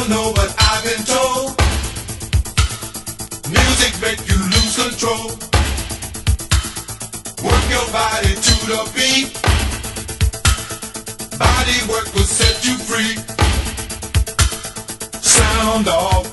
don't know, but I've been told music make you lose control. Work your body to the beat. Body work will set you free. Sound off,